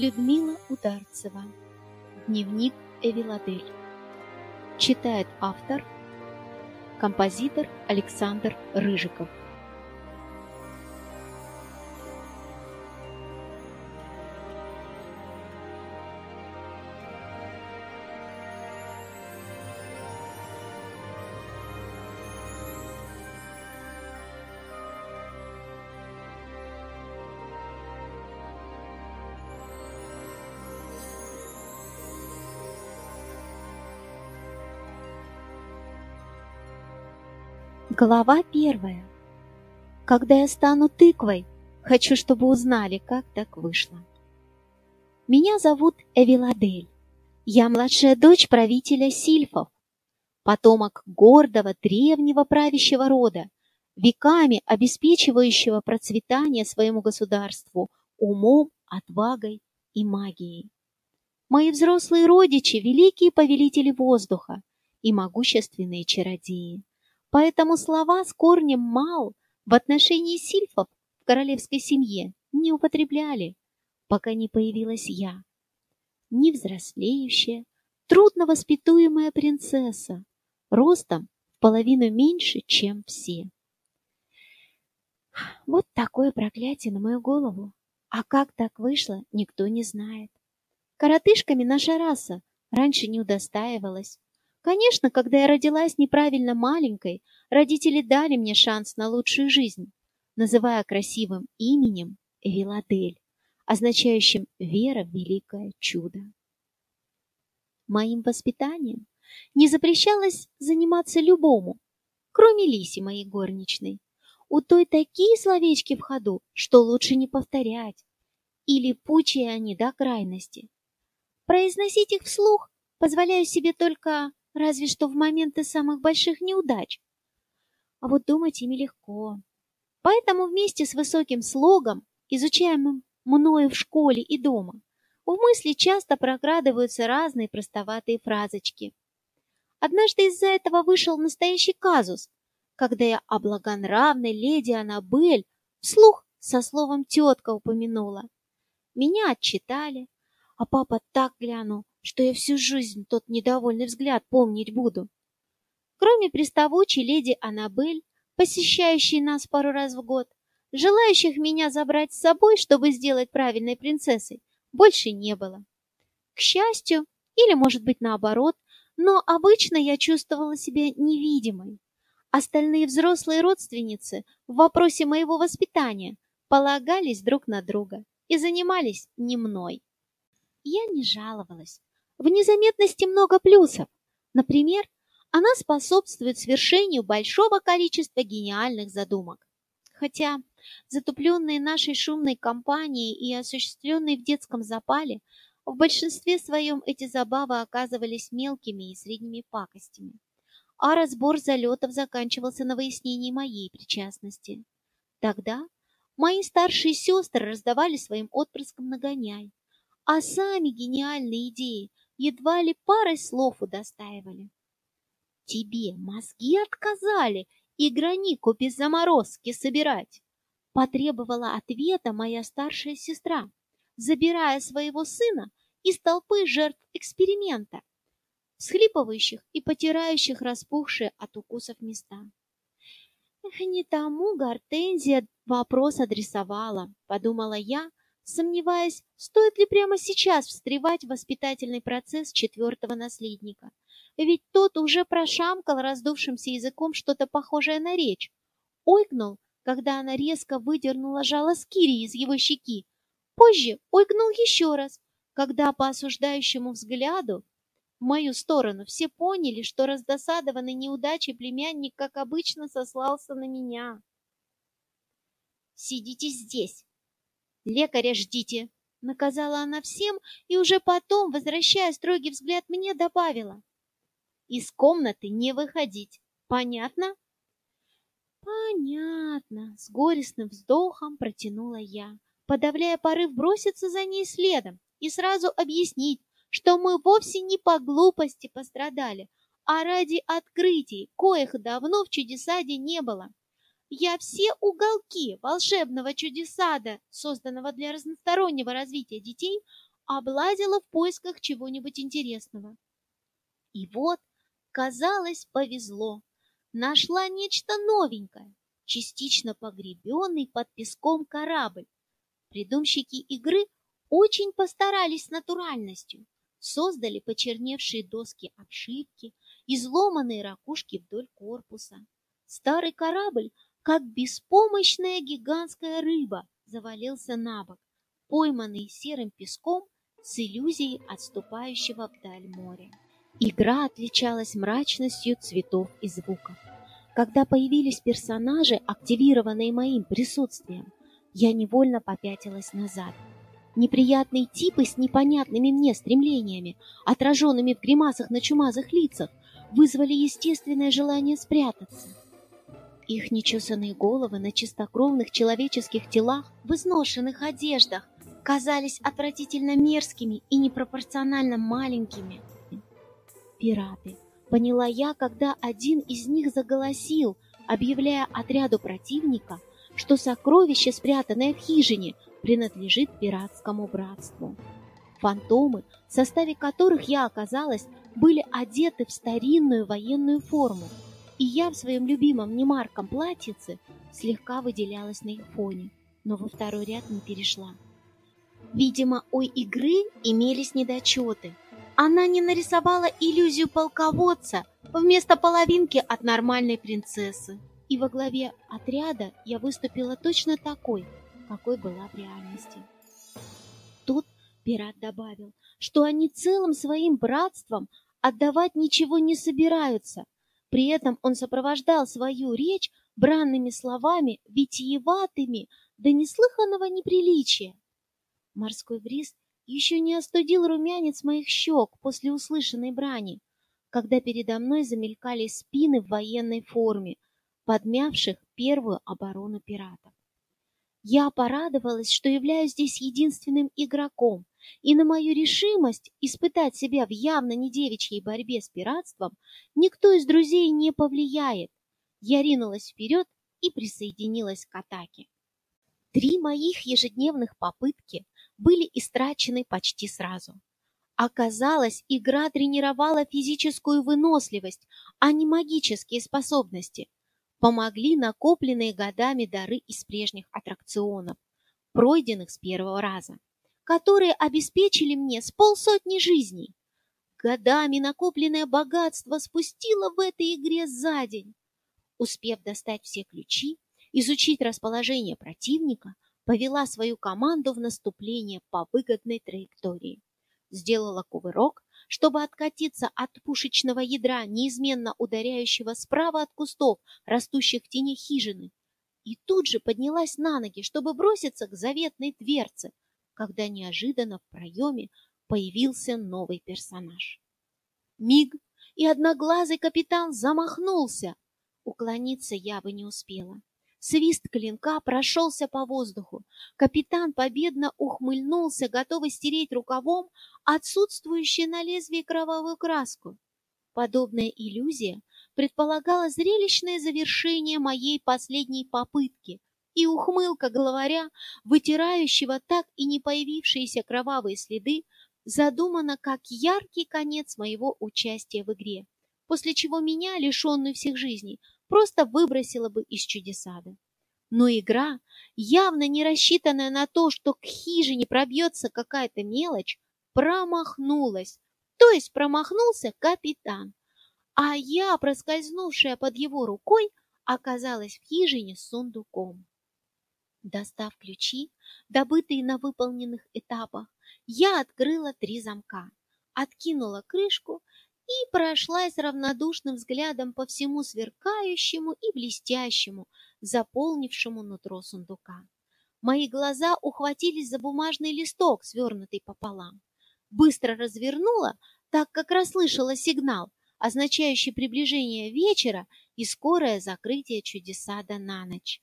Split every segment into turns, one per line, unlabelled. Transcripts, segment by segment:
Людмила Ударцева. Дневник Эвиладель. Читает автор, композитор Александр Рыжиков. Глава первая. Когда я стану тыквой, хочу, чтобы узнали, как так вышло. Меня зовут Эвиладель. Я младшая дочь правителя Сильфов, потомок гордого древнего правящего рода, веками обеспечивающего процветание своему государству умом, отвагой и магией. Мои взрослые родичи – великие повелители воздуха и могущественные чародеи. Поэтому слова с корнем «мал» в отношении сильфов в королевской семье не употребляли, пока не появилась я. Невзрослеющая, трудно воспитуемая принцесса, ростом в половину меньше, чем все. Вот такое проклятие на мою голову. А как так вышло, никто не знает. Коротышками наша раса раньше не удостаивалась. Конечно, когда я родилась неправильно маленькой, родители дали мне шанс на лучшую жизнь, называя красивым именем Эвиладель, означающим «вера в великое чудо». Моим воспитанием не запрещалось заниматься любому, кроме Лиси, моей горничной. У той такие словечки в ходу, что лучше не повторять, или пучие они до крайности. Произносить их вслух позволяю себе только разве что в моменты самых больших неудач. А вот думать ими легко. Поэтому вместе с высоким слогом, изучаемым мною в школе и дома, в мысли часто прокрадываются разные простоватые фразочки. Однажды из-за этого вышел настоящий казус, когда я о благонравной леди Аннабель вслух со словом «тетка» упомянула. Меня отчитали, а папа так глянул, что я всю жизнь тот недовольный взгляд помнить буду. Кроме приставучей леди Аннабель, посещающей нас пару раз в год, желающих меня забрать с собой, чтобы сделать правильной принцессой, больше не было. К счастью, или, может быть, наоборот, но обычно я чувствовала себя невидимой. Остальные взрослые родственницы в вопросе моего воспитания полагались друг на друга и занимались не мной. Я не жаловалась. В незаметности много плюсов. Например, она способствует свершению большого количества гениальных задумок. Хотя затупленные нашей шумной компанией и осуществленные в детском запале, в большинстве своем эти забавы оказывались мелкими и средними пакостями. А разбор залетов заканчивался на выяснении моей причастности. Тогда мои старшие сестры раздавали своим отпрыскам нагоняй, а сами гениальные идеи едва ли парой слов удостаивали. Тебе мозги отказали и гранику без заморозки собирать, потребовала ответа моя старшая сестра, забирая своего сына из толпы жертв эксперимента, схлипывающих и потирающих распухшие от укусов места. Не тому Гортензия вопрос адресовала, подумала я, сомневаясь, стоит ли прямо сейчас встревать в воспитательный процесс четвертого наследника. Ведь тот уже прошамкал раздувшимся языком что-то похожее на речь. Ойкнул, когда она резко выдернула жало скири из его щеки. Позже ойкнул еще раз, когда по осуждающему взгляду в мою сторону все поняли, что раздосадованный неудачей племянник, как обычно, сослался на меня. «Сидите здесь!» «Лекаря ждите!» — наказала она всем и уже потом, возвращая строгий взгляд мне, добавила. «Из комнаты не выходить. Понятно?» «Понятно!» — с горестным вздохом протянула я, подавляя порыв броситься за ней следом и сразу объяснить, что мы вовсе не по глупости пострадали, а ради открытий, коих давно в чудесаде не было. Я все уголки волшебного чудесада, созданного для разностороннего развития детей, облазила в поисках чего-нибудь интересного. И вот, казалось, повезло. Нашла нечто новенькое, частично погребенный под песком корабль. Придумщики игры очень постарались с натуральностью. Создали почерневшие доски обшивки, изломанные ракушки вдоль корпуса. Старый корабль, как беспомощная гигантская рыба, завалился на бок, пойманный серым песком с иллюзией отступающего вдаль моря. Игра отличалась мрачностью цветов и звуков. Когда появились персонажи, активированные моим присутствием, я невольно попятилась назад. Неприятные типы с непонятными мне стремлениями, отраженными в гримасах на чумазых лицах, вызвали естественное желание спрятаться. Их нечесанные головы на чистокровных человеческих телах, в изношенных одеждах, казались отвратительно мерзкими и непропорционально маленькими. Пираты, поняла я, когда один из них заголосил, объявляя отряду противника, что сокровище, спрятанное в хижине, принадлежит пиратскому братству. Фантомы, в составе которых я оказалась, были одеты в старинную военную форму, и я в своем любимом немарком платьице слегка выделялась на их фоне, но во второй ряд не перешла. Видимо, у игры имелись недочеты. Она не нарисовала иллюзию полководца вместо половинки от нормальной принцессы. И во главе отряда я выступила точно такой, какой была в реальности. Тут пират добавил, что они целым своим братством отдавать ничего не собираются. При этом он сопровождал свою речь бранными словами, витиеватыми, до неслыханного неприличия. Морской бриз еще не остудил румянец моих щек после услышанной брани, когда передо мной замелькали спины в военной форме, подмявших первую оборону пиратов. Я порадовалась, что являюсь здесь единственным игроком, и на мою решимость испытать себя в явно не девичьей борьбе с пиратством никто из друзей не повлияет. Я ринулась вперед и присоединилась к атаке. Три моих ежедневных попытки были истрачены почти сразу. Оказалось, игра тренировала физическую выносливость, а не магические способности. Помогли накопленные годами дары из прежних аттракционов, пройденных с первого раза, которые обеспечили мне с полсотни жизней. Годами накопленное богатство спустило в этой игре за день. Успев достать все ключи, изучить расположение противника, повела свою команду в наступление по выгодной траектории. Сделала кувырок, чтобы откатиться от пушечного ядра, неизменно ударяющего справа от кустов, растущих в тени хижины, и тут же поднялась на ноги, чтобы броситься к заветной дверце, когда неожиданно в проеме появился новый персонаж. Миг, и одноглазый капитан замахнулся. Уклониться я бы не успела. Свист клинка прошелся по воздуху. Капитан победно ухмыльнулся, готовый стереть рукавом отсутствующую на лезвии кровавую краску. Подобная иллюзия предполагала зрелищное завершение моей последней попытки, и ухмылка главаря, вытирающего так и не появившиеся кровавые следы, задумана как яркий конец моего участия в игре, после чего меня, лишенную всех жизней, просто выбросила бы из чудесады. Но игра, явно не рассчитанная на то, что к хижине пробьется какая-то мелочь, промахнулась. То есть промахнулся капитан. А я, проскользнувшая под его рукой, оказалась в хижине с сундуком. Достав ключи, добытые на выполненных этапах, я открыла три замка, откинула крышку и прошлась равнодушным взглядом по всему сверкающему и блестящему, заполнившему нутро сундука. Мои глаза ухватились за бумажный листок, свернутый пополам. Быстро развернула, так как расслышала сигнал, означающий приближение вечера и скорое закрытие чудесада на ночь.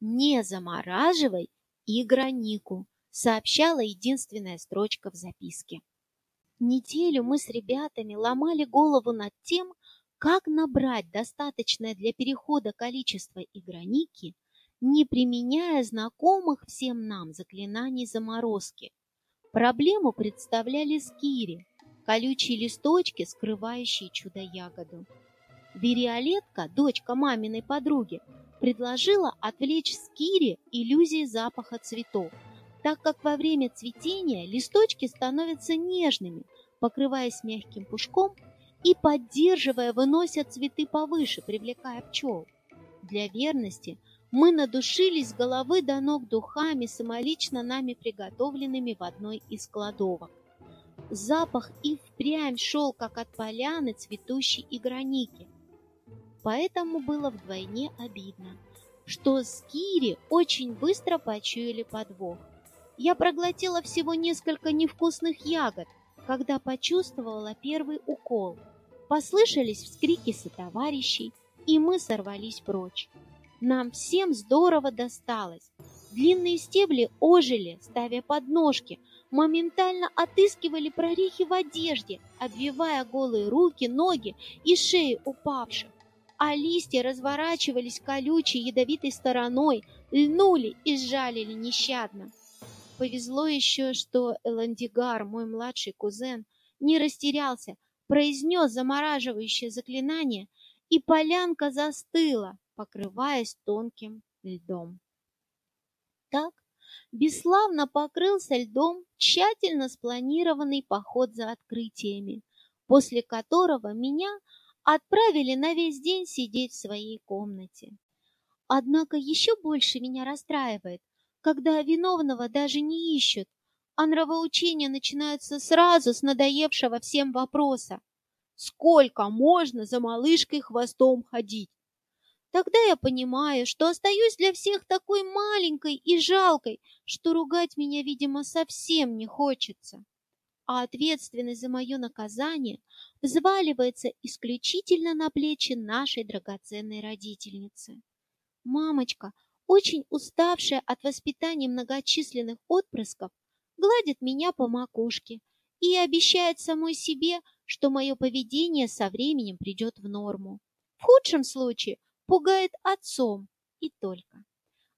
«Не замораживай и гранику», сообщала единственная строчка в записке. Неделю мы с ребятами ломали голову над тем, как набрать достаточное для перехода количество игроники, не применяя знакомых всем нам заклинаний заморозки. Проблему представляли скири, колючие листочки, скрывающие чудо-ягоду. Вериолетка, дочка маминой подруги, предложила отвлечь скири иллюзией запаха цветов, так как во время цветения листочки становятся нежными, покрываясь мягким пушком и, поддерживая, выносят цветы повыше, привлекая пчел. Для верности мы надушились головы до ног духами, самолично нами приготовленными в одной из кладовок. Запах и впрямь шел, как от поляны цветущей игроники. Поэтому было вдвойне обидно, что скири очень быстро почуяли подвох. Я проглотила всего несколько невкусных ягод, когда почувствовала первый укол. Послышались вскрики сотоварищей, и мы сорвались прочь. Нам всем здорово досталось. Длинные стебли ожили, ставя подножки, моментально отыскивали прорехи в одежде, обвивая голые руки, ноги и шеи упавших. А листья разворачивались колючей ядовитой стороной, льнули и сжалили нещадно. Повезло еще, что Эландигар, мой младший кузен, не растерялся, произнес замораживающее заклинание, и полянка застыла, покрываясь тонким льдом. Так бесславно покрылся льдом тщательно спланированный поход за открытиями, после которого меня отправили на весь день сидеть в своей комнате. Однако еще больше меня расстраивает, когда виновного даже не ищут, а нравоучения начинаются сразу с надоевшего всем вопроса. Сколько можно за малышкой хвостом ходить? Тогда я понимаю, что остаюсь для всех такой маленькой и жалкой, что ругать меня, видимо, совсем не хочется. А ответственность за мое наказание взваливается исключительно на плечи нашей драгоценной родительницы. Мамочка очень уставшая от воспитания многочисленных отпрысков, гладит меня по макушке и обещает самой себе, что мое поведение со временем придет в норму. В худшем случае пугает отцом и только.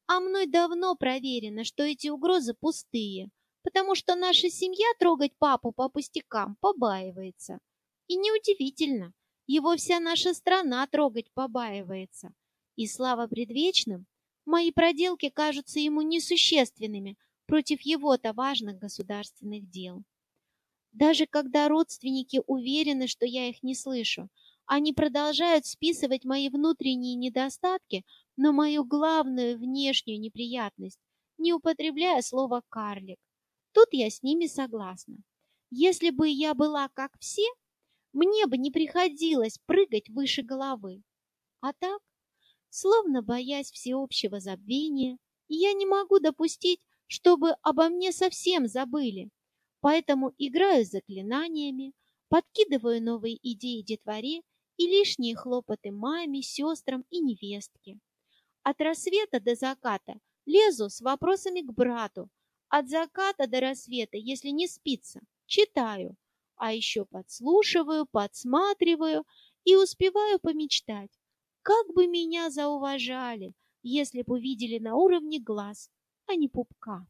А мной давно проверено, что эти угрозы пустые, потому что наша семья трогать папу по пустякам побаивается. И неудивительно, его вся наша страна трогать побаивается. И слава предвечным, Мои проделки кажутся ему несущественными против его-то важных государственных дел. Даже когда родственники уверены, что я их не слышу, они продолжают списывать мои внутренние недостатки на мою главную внешнюю неприятность, не употребляя слово «карлик». Тут я с ними согласна. Если бы я была как все, мне бы не приходилось прыгать выше головы. А так Словно боясь всеобщего забвения, я не могу допустить, чтобы обо мне совсем забыли, поэтому играю заклинаниями, подкидываю новые идеи детворе и лишние хлопоты маме, сестрам и невестке. От рассвета до заката лезу с вопросами к брату, от заката до рассвета, если не спится, читаю, а еще подслушиваю, подсматриваю и успеваю помечтать, как бы меня зауважали, если бы увидели на уровне глаз, а не пупка.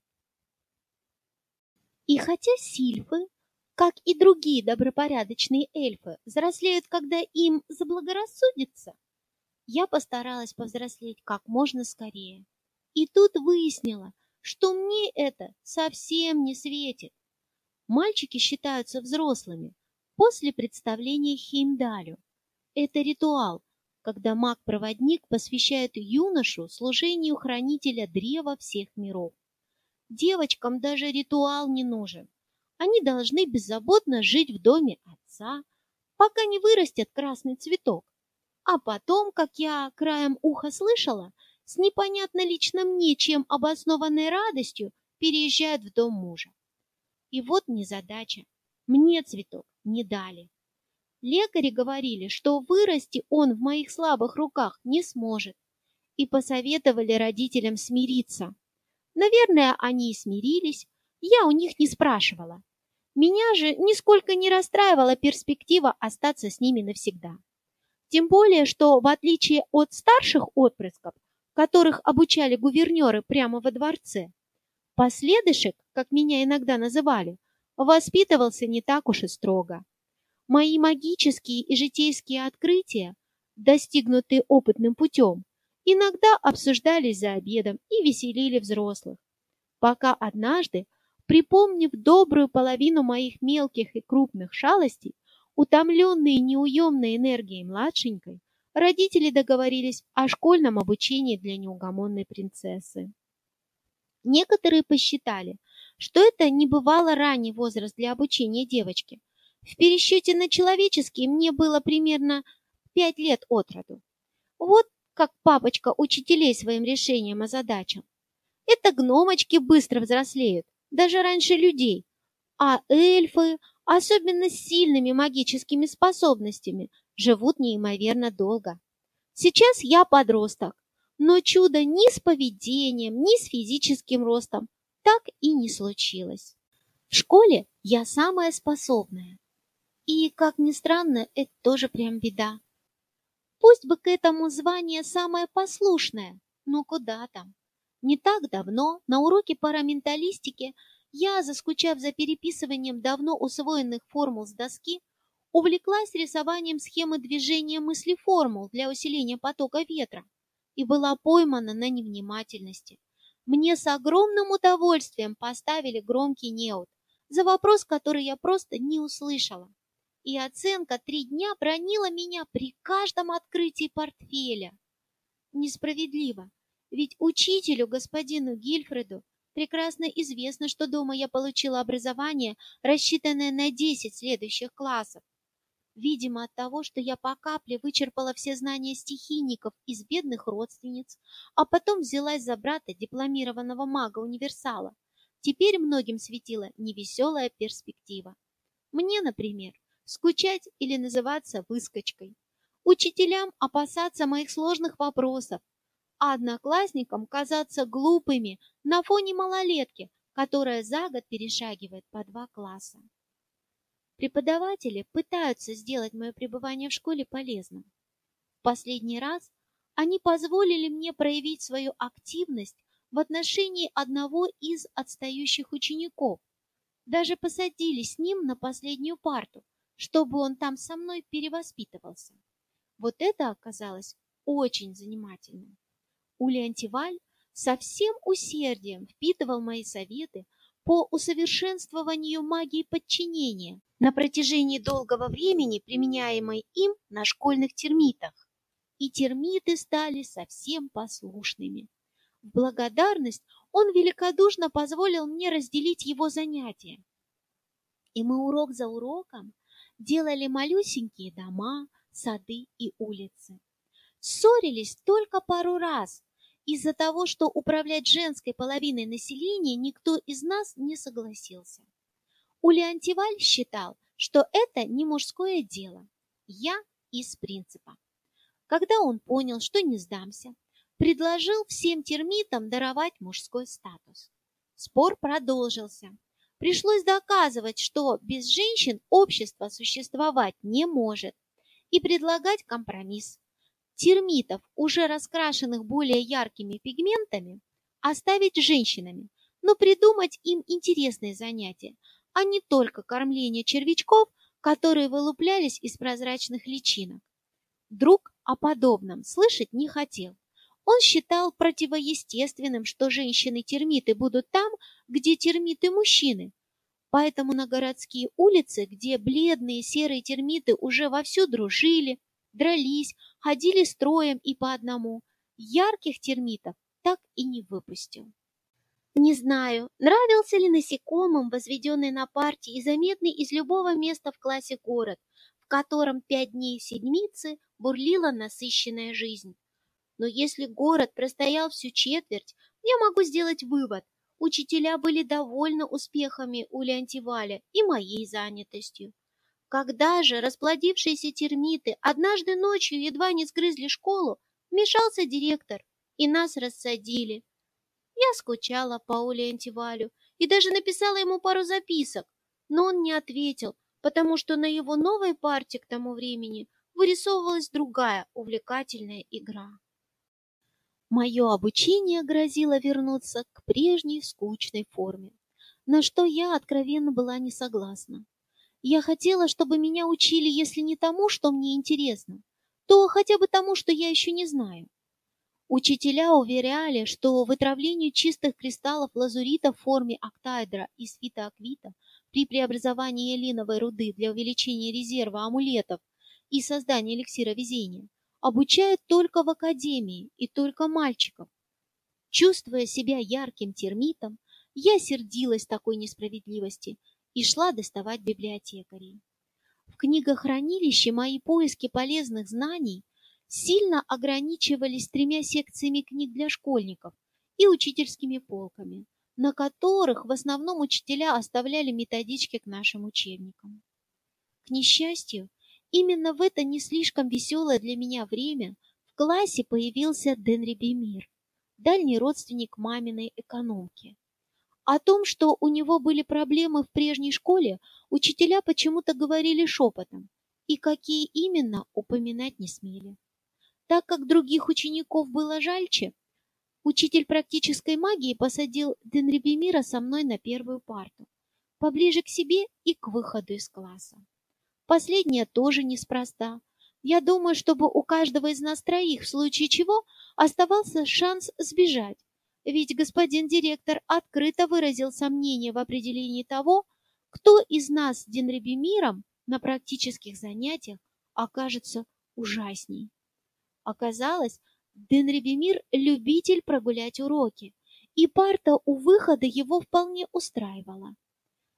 И хотя сильфы, как и другие добропорядочные эльфы, взрослеют, когда им заблагорассудится, я постаралась повзрослеть как можно скорее. И тут выяснила, что мне это совсем не светит. Мальчики считаются взрослыми после представления Хеймдалю. Это ритуал, когда маг-проводник посвящает юношу служению хранителя древа всех миров. Девочкам даже ритуал не нужен. Они должны беззаботно жить в доме отца, пока не вырастет красный цветок. А потом, как я краем уха слышала, с непонятно лично мне, чем обоснованной радостью переезжают в дом мужа. И вот незадача. Мне цветок не дали. Лекари говорили, что вырасти он в моих слабых руках не сможет, и посоветовали родителям смириться. Наверное, они и смирились, я у них не спрашивала. Меня же нисколько не расстраивала перспектива остаться с ними навсегда. Тем более, что в отличие от старших отпрысков, которых обучали гувернеры прямо во дворце, последышек, как меня иногда называли, воспитывался не так уж и строго. Мои магические и житейские открытия, достигнутые опытным путем, иногда обсуждались за обедом и веселили взрослых, пока однажды, припомнив добрую половину моих мелких и крупных шалостей, утомленные неуемной энергией младшенькой, родители договорились о школьном обучении для неугомонной принцессы. Некоторые посчитали, что это не бывало ранний возраст для обучения девочки. В пересчете на человеческий мне было примерно пять лет от роду. Вот как папочка учителей своим решением озадачил. Это гномочки быстро взрослеют, даже раньше людей, а эльфы, особенно с сильными магическими способностями, живут неимоверно долго. Сейчас я подросток, но чудо ни с поведением, ни с физическим ростом так и не случилось. В школе я самая способная. И, как ни странно, это тоже прям беда. Пусть бы к этому звание самое послушное, но куда там? Не так давно на уроке параменталистики я, заскучав за переписыванием давно усвоенных формул с доски, увлеклась рисованием схемы движения мысли формул для усиления потока ветра и была поймана на невнимательности. Мне с огромным удовольствием поставили громкий неуд за вопрос, который я просто не услышала. И оценка три дня бронила меня при каждом открытии портфеля. Несправедливо, ведь учителю, господину Гильфреду, прекрасно известно, что дома я получила образование, рассчитанное на 10 следующих классов, Видимо, от того, что я по капле вычерпала все знания стихийников из бедных родственниц, а потом взялась за брата дипломированного мага-универсала. Теперь многим светила невеселая перспектива. Мне, например, скучать или называться выскочкой. Учителям опасаться моих сложных вопросов, а одноклассникам казаться глупыми на фоне малолетки, которая за год перешагивает по два класса. Преподаватели пытаются сделать мое пребывание в школе полезным. В последний раз они позволили мне проявить свою активность в отношении одного из отстающих учеников. Даже посадили с ним на последнюю парту, чтобы он там со мной перевоспитывался. Вот это оказалось очень занимательным. Ультиваль со всем усердием впитывал мои советы по усовершенствованию магии подчинения на протяжении долгого времени, применяемой им на школьных термитах. И термиты стали совсем послушными. В благодарность он великодушно позволил мне разделить его занятия. И мы урок за уроком делали малюсенькие дома, сады и улицы. Ссорились только пару раз, из-за того, что управлять женской половиной населения никто из нас не согласился. Улиантиваль считал, что это не мужское дело. Я из принципа. Когда он понял, что не сдамся, предложил всем термитам даровать мужской статус. Спор продолжился. Пришлось доказывать, что без женщин общество существовать не может, и предлагать компромисс термитов, уже раскрашенных более яркими пигментами, оставить женщинами, но придумать им интересные занятия, а не только кормление червячков, которые вылуплялись из прозрачных личинок. Друг о подобном слышать не хотел. Он считал противоестественным, что женщины-термиты будут там, где термиты-мужчины. Поэтому на городские улицы, где бледные серые термиты уже вовсю дружили, дрались, ходили строем и по одному. Ярких термитов так и не выпустил. Не знаю, нравился ли насекомым возведенный на партии и заметный из любого места в классе город, в котором пять дней седмицы бурлила насыщенная жизнь. Но если город простоял всю четверть, я могу сделать вывод. Учителя были довольны успехами у Леонтиваля и моей занятостью. Когда же расплодившиеся термиты однажды ночью едва не сгрызли школу, вмешался директор, и нас рассадили. Я скучала по Оле Антивалю и даже написала ему пару записок, но он не ответил, потому что на его новой партии к тому времени вырисовывалась другая увлекательная игра. Мое обучение грозило вернуться к прежней скучной форме. на что я откровенно была не согласна. Я хотела, чтобы меня учили, если не тому, что мне интересно, то хотя бы тому, что я еще не знаю. Учителя уверяли, что вытравлению чистых кристаллов лазурита в форме октаэдра и свитоаквита при преобразовании элиновой руды для увеличения резерва амулетов и создания эликсира везения обучают только в академии и только мальчиков. Чувствуя себя ярким термитом, я сердилась такой несправедливости и шла доставать библиотекарей. В книгохранилище мои поиски полезных знаний сильно ограничивались тремя секциями книг для школьников и учительскими полками, на которых в основном учителя оставляли методички к нашим учебникам. К несчастью, именно в это не слишком веселое для меня время в классе появился Денри Бемир, дальний родственник маминой экономки. О том, что у него были проблемы в прежней школе, учителя почему-то говорили шепотом, и какие именно упоминать не смели. Так как других учеников было жальче, учитель практической магии посадил Денрибемира со мной на первую парту, поближе к себе и к выходу из класса. Последнее тоже неспроста. Я думаю, чтобы у каждого из нас троих, в случае чего, оставался шанс сбежать. Ведь господин директор открыто выразил сомнение в определении того, кто из нас с Денрибемиром на практических занятиях окажется ужасней. Оказалось, Денрибемир – любитель прогулять уроки, и парта у выхода его вполне устраивала.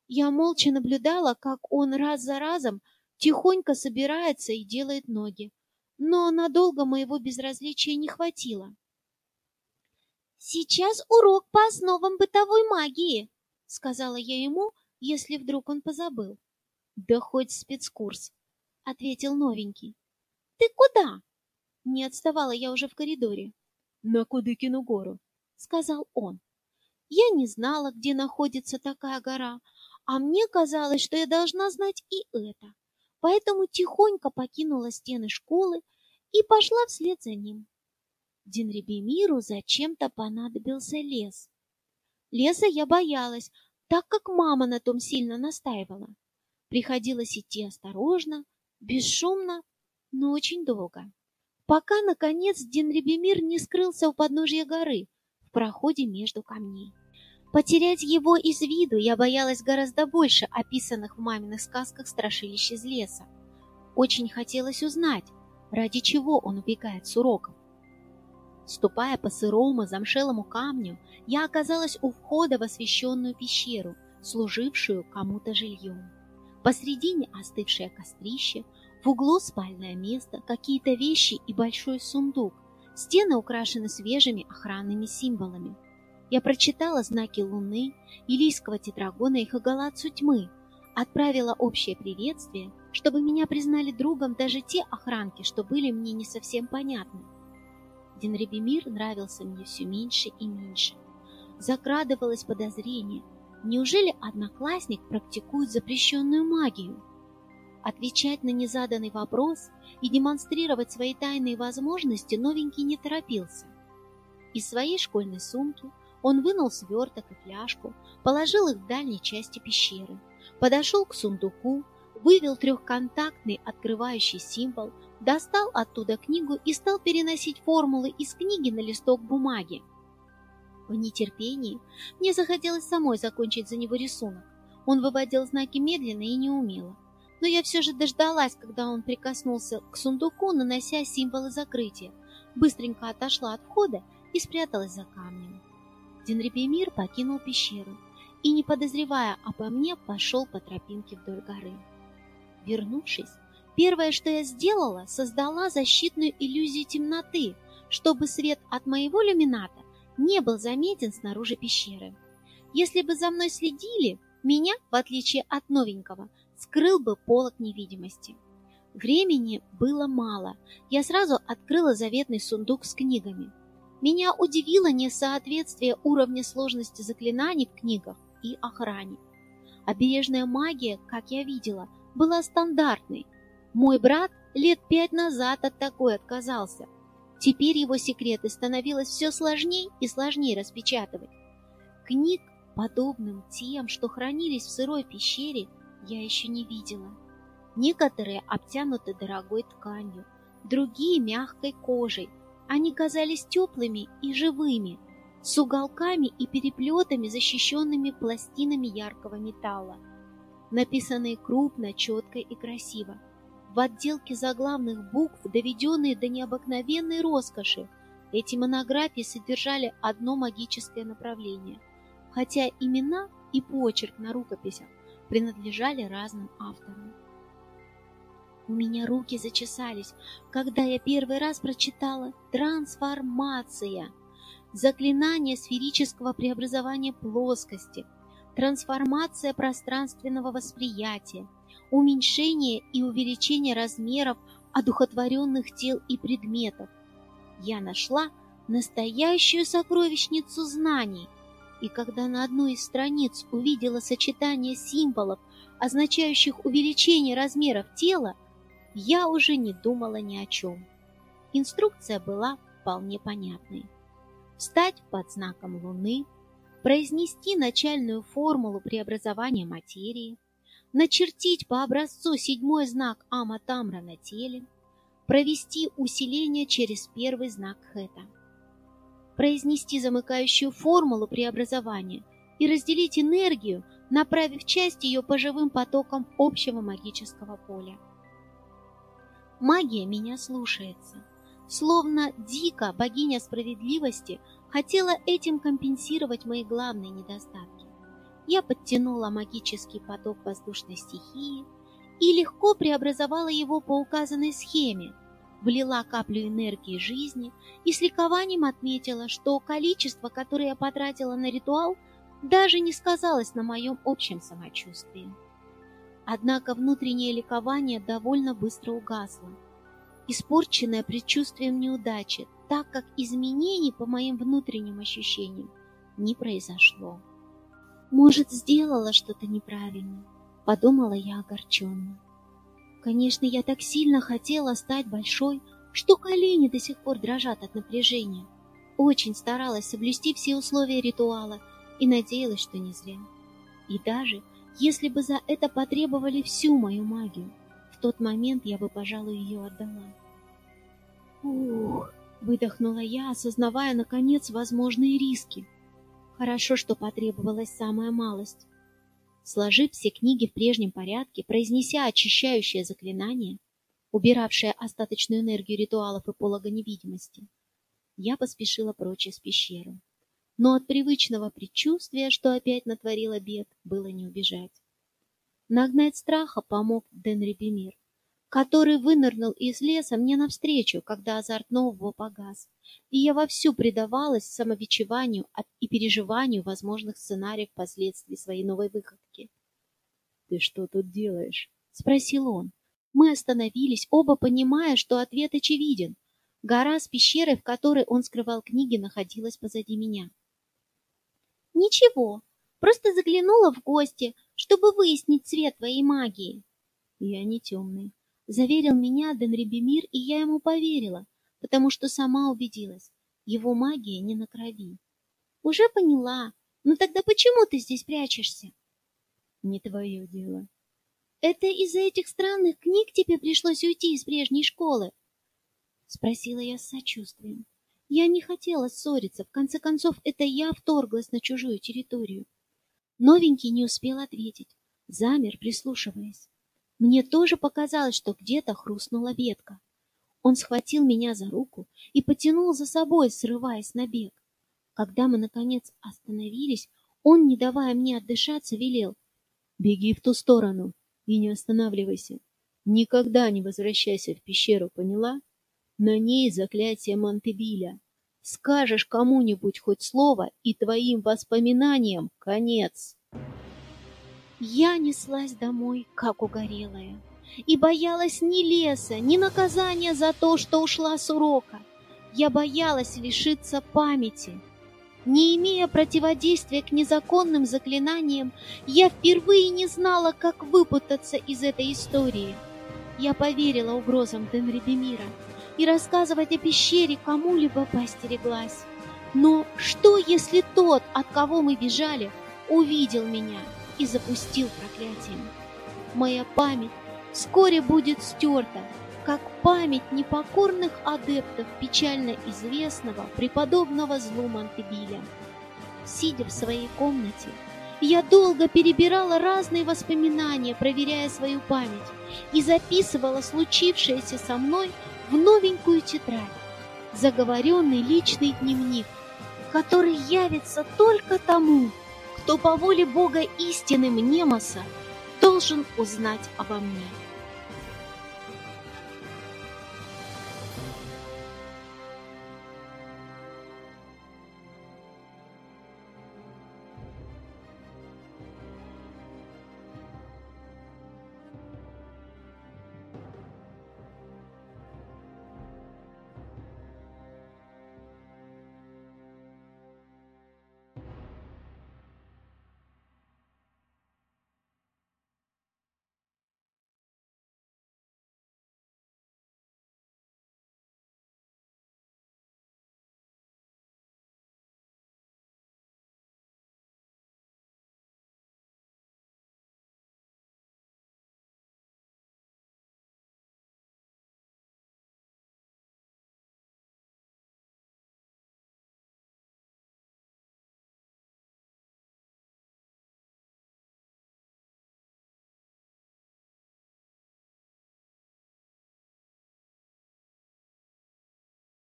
Я молча наблюдала, как он раз за разом тихонько собирается и делает ноги, но надолго моего безразличия не хватило. «Сейчас урок по основам бытовой магии», — сказала я ему, если вдруг он позабыл. «Да хоть спецкурс», — ответил новенький. «Ты куда?» Не отставала я уже в коридоре. «На Кудыкину гору», — сказал он. Я не знала, где находится такая гора, а мне казалось, что я должна знать и это. Поэтому тихонько покинула стены школы и пошла вслед за ним. Динрибемиру зачем-то понадобился лес. Леса я боялась, так как мама на том сильно настаивала. Приходилось идти осторожно, бесшумно, но очень долго пока, наконец, Денрибемир не скрылся у подножья горы, в проходе между камней. Потерять его из виду я боялась гораздо больше описанных в маминых сказках страшилищ из леса. Очень хотелось узнать, ради чего он убегает с уроков. Ступая по сырому замшелому камню, я оказалась у входа в освещенную пещеру, служившую кому-то жильем. Посредине остывшее кострище, в углу спальное место, какие-то вещи и большой сундук. Стены украшены свежими охранными символами. Я прочитала знаки Луны, Илийского тетрагона и Хагалацу тьмы, отправила общее приветствие, чтобы меня признали другом даже те охранки, что были мне не совсем понятны. Денребимир нравился мне все меньше и меньше. Закрадывалось подозрение, неужели одноклассник практикует запрещенную магию? Отвечать на незаданный вопрос и демонстрировать свои тайные возможности новенький не торопился. Из своей школьной сумки он вынул сверток и фляжку, положил их в дальней части пещеры, подошел к сундуку, вывел трехконтактный открывающий символ, достал оттуда книгу и стал переносить формулы из книги на листок бумаги. В нетерпении мне захотелось самой закончить за него рисунок. Он выводил знаки медленно и неумело но я все же дождалась, когда он прикоснулся к сундуку, нанося символы закрытия, быстренько отошла от входа и спряталась за камнем. Денрепемир покинул пещеру и, не подозревая обо мне, пошел по тропинке вдоль горы. Вернувшись, первое, что я сделала, создала защитную иллюзию темноты, чтобы свет от моего люмината не был заметен снаружи пещеры. Если бы за мной следили, меня, в отличие от новенького, скрыл бы полок невидимости. Времени было мало. Я сразу открыла заветный сундук с книгами. Меня удивило несоответствие уровня сложности заклинаний в книгах и охране. Обережная магия, как я видела, была стандартной. Мой брат лет пять назад от такой отказался. Теперь его секреты становилось все сложнее и сложнее распечатывать. Книг подобным тем, что хранились в сырой пещере, я еще не видела. Некоторые обтянуты дорогой тканью, другие мягкой кожей. Они казались теплыми и живыми, с уголками и переплетами, защищенными пластинами яркого металла. Написанные крупно, четко и красиво. В отделке заглавных букв, доведенные до необыкновенной роскоши, эти монографии содержали одно магическое направление, хотя имена и почерк на рукописях принадлежали разным авторам. У меня руки зачесались, когда я первый раз прочитала «Трансформация» – заклинание сферического преобразования плоскости, трансформация пространственного восприятия, уменьшение и увеличение размеров одухотворенных тел и предметов. Я нашла настоящую сокровищницу знаний, и когда на одной из страниц увидела сочетание символов, означающих увеличение размеров тела, я уже не думала ни о чем. Инструкция была вполне понятной. Встать под знаком Луны, произнести начальную формулу преобразования материи, начертить по образцу седьмой знак Аматамра на теле, провести усиление через первый знак Хэта, произнести замыкающую формулу преобразования и разделить энергию, направив часть ее по живым потокам общего магического поля. Магия меня слушается. Словно дико богиня справедливости хотела этим компенсировать мои главные недостатки. Я подтянула магический поток воздушной стихии и легко преобразовала его по указанной схеме, влила каплю энергии жизни и с ликованием отметила, что количество, которое я потратила на ритуал, даже не сказалось на моем общем самочувствии. Однако внутреннее ликование довольно быстро угасло, испорченное предчувствием неудачи, так как изменений по моим внутренним ощущениям не произошло. Может, сделала что-то неправильно, подумала я огорченно. Конечно, я так сильно хотела стать большой, что колени до сих пор дрожат от напряжения. Очень старалась соблюсти все условия ритуала и надеялась, что не зря. И даже если бы за это потребовали всю мою магию, в тот момент я бы, пожалуй, ее отдала. Ух, выдохнула я, осознавая наконец возможные риски. Хорошо, что потребовалась самая малость. Сложив все книги в прежнем порядке, произнеся очищающее заклинание, убиравшее остаточную энергию ритуалов и полога невидимости, я поспешила прочь из пещеры но от привычного предчувствия, что опять натворила бед, было не убежать. Нагнать страха помог Денри Бемир, который вынырнул из леса мне навстречу, когда азарт нового погас, и я вовсю предавалась самобичеванию и переживанию возможных сценариев последствий своей новой выходки. — Ты что тут делаешь? — спросил он. Мы остановились, оба понимая, что ответ очевиден. Гора с пещерой, в которой он скрывал книги, находилась позади меня. Ничего, просто заглянула в гости, чтобы выяснить цвет твоей магии. Я не темный. Заверил меня Денрибемир, и я ему поверила, потому что сама убедилась. Его магия не на крови. Уже поняла. Но тогда почему ты здесь прячешься? Не твое дело. Это из-за этих странных книг тебе пришлось уйти из прежней школы? Спросила я с сочувствием. Я не хотела ссориться, в конце концов, это я вторглась на чужую территорию. Новенький не успел ответить, замер, прислушиваясь. Мне тоже показалось, что где-то хрустнула ветка. Он схватил меня за руку и потянул за собой, срываясь на бег. Когда мы, наконец, остановились, он, не давая мне отдышаться, велел. «Беги в ту сторону и не останавливайся. Никогда не возвращайся в пещеру, поняла?» На ней заклятие Монтебиля. Скажешь кому-нибудь хоть слово, и твоим воспоминаниям конец. Я неслась домой, как угорелая, и боялась ни леса, ни наказания за то, что ушла с урока. Я боялась лишиться памяти. Не имея противодействия к незаконным заклинаниям, я впервые не знала, как выпутаться из этой истории. Я поверила угрозам Денрибемира и рассказывать о пещере кому-либо постереглась. Но что, если тот, от кого мы бежали, увидел меня и запустил проклятием. Моя память вскоре будет стерта, как память непокорных адептов печально известного преподобного злу Монтебиля. Сидя в своей комнате, я долго перебирала разные воспоминания, проверяя свою память, и записывала случившееся со мной в новенькую тетрадь, заговоренный личный дневник, который явится только тому, кто по воле Бога истинным Немоса должен узнать обо мне.